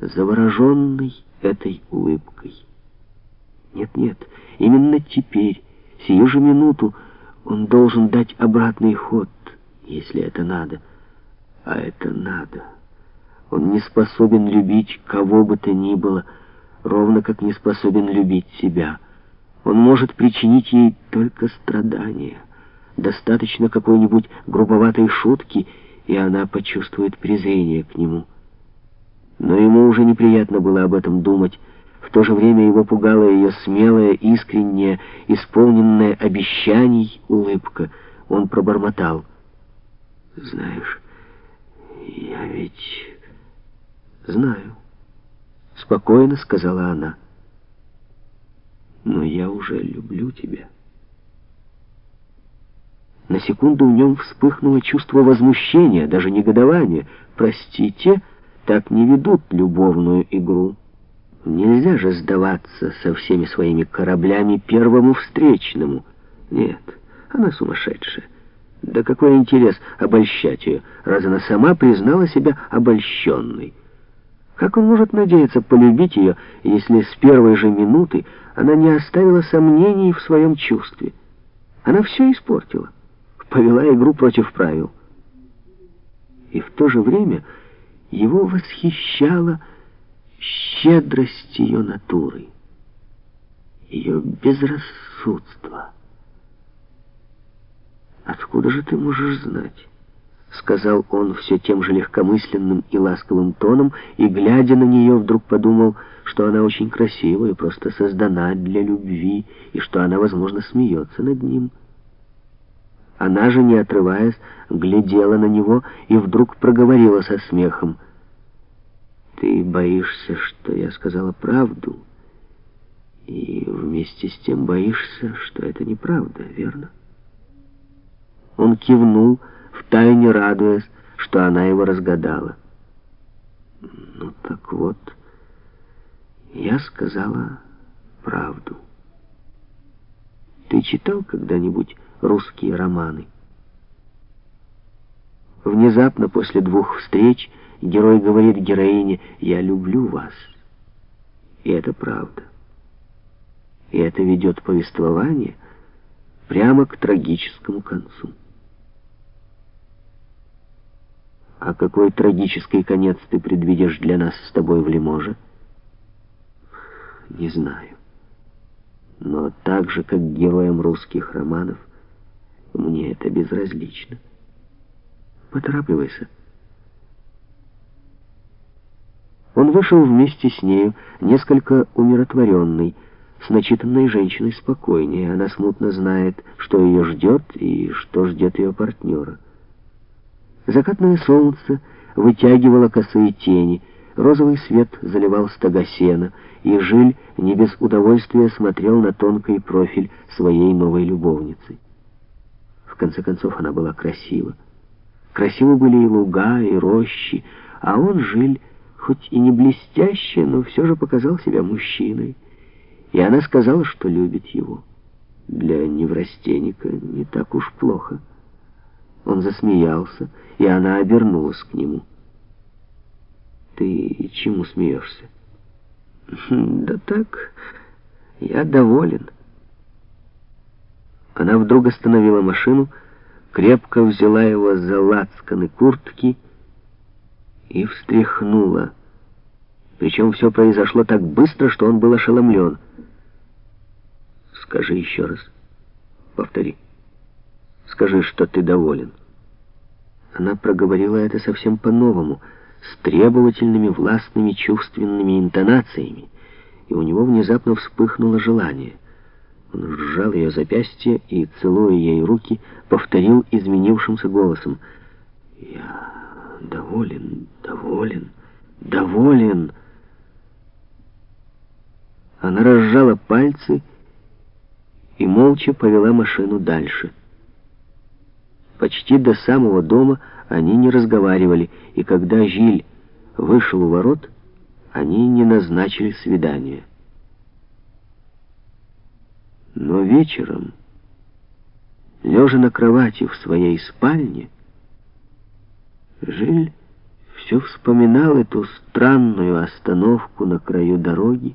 завороженный этой улыбкой. Нет-нет, именно теперь, сию же минуту, он должен дать обратный ход, если это надо. А это надо. Он не способен любить кого бы то ни было, ровно как не способен любить себя. Он может причинить ей только страдания. Достаточно какой-нибудь грубоватой шутки, и она почувствует презрение к нему. Но ему уже неприятно было об этом думать. В то же время его пугала ее смелая, искренняя, исполненная обещаний улыбка. Он пробормотал. «Знаешь, я ведь...» «Знаю», — спокойно сказала она. «Но я уже люблю тебя». На секунду в нем вспыхнуло чувство возмущения, даже негодования. «Простите, так не ведут любовную игру. Нельзя же сдаваться со всеми своими кораблями первому встречному. Нет, она сумасшедшая». Да какой интерес обольщать ее, раз она сама признала себя обольщенной? Как он может надеяться полюбить ее, если с первой же минуты она не оставила сомнений в своем чувстве? Она все испортила, повела игру против правил. И в то же время его восхищала щедрость ее натуры, ее безрассудство. «Откуда же ты можешь знать?» — сказал он все тем же легкомысленным и ласковым тоном, и, глядя на нее, вдруг подумал, что она очень красивая просто создана для любви, и что она, возможно, смеется над ним. Она же, не отрываясь, глядела на него и вдруг проговорила со смехом. «Ты боишься, что я сказала правду, и вместе с тем боишься, что это неправда, верно?» Он кивнул, втайне радуясь, что она его разгадала. Ну так вот, я сказала правду. Ты читал когда-нибудь русские романы? Внезапно, после двух встреч, герой говорит героине «Я люблю вас». И это правда. И это ведет повествование прямо к трагическому концу. А какой трагический конец ты предвидишь для нас с тобой в Лиможе? Не знаю. Но так же, как героям русских романов, мне это безразлично. Поторапливайся. Он вышел вместе с нею, несколько умиротворенный, с начитанной женщиной спокойнее. Она смутно знает, что ее ждет и что ждет ее партнера. Закатное солнце вытягивало косые тени, розовый свет заливал стога сена, и Жиль не без удовольствия смотрел на тонкий профиль своей новой любовницы. В конце концов, она была красива. Красивы были и луга, и рощи, а он, Жиль, хоть и не блестяще, но все же показал себя мужчиной. И она сказала, что любит его. Для неврастенника не так уж плохо. Он засмеялся, и она обернулась к нему. «Ты чему смеешься?» «Да так, я доволен». Она вдруг остановила машину, крепко взяла его за лацканы куртки и встряхнула. Причем все произошло так быстро, что он был ошеломлен. «Скажи еще раз. Повтори». Скажи, что ты доволен». Она проговорила это совсем по-новому, с требовательными, властными, чувственными интонациями, и у него внезапно вспыхнуло желание. Он сжал ее запястье и, целуя ей руки, повторил изменившимся голосом. «Я доволен, доволен, доволен». Она разжала пальцы и молча повела машину дальше. Почти до самого дома они не разговаривали, и когда Жиль вышел у ворот, они не назначили свидание. Но вечером, лежа на кровати в своей спальне, Жиль все вспоминал эту странную остановку на краю дороги,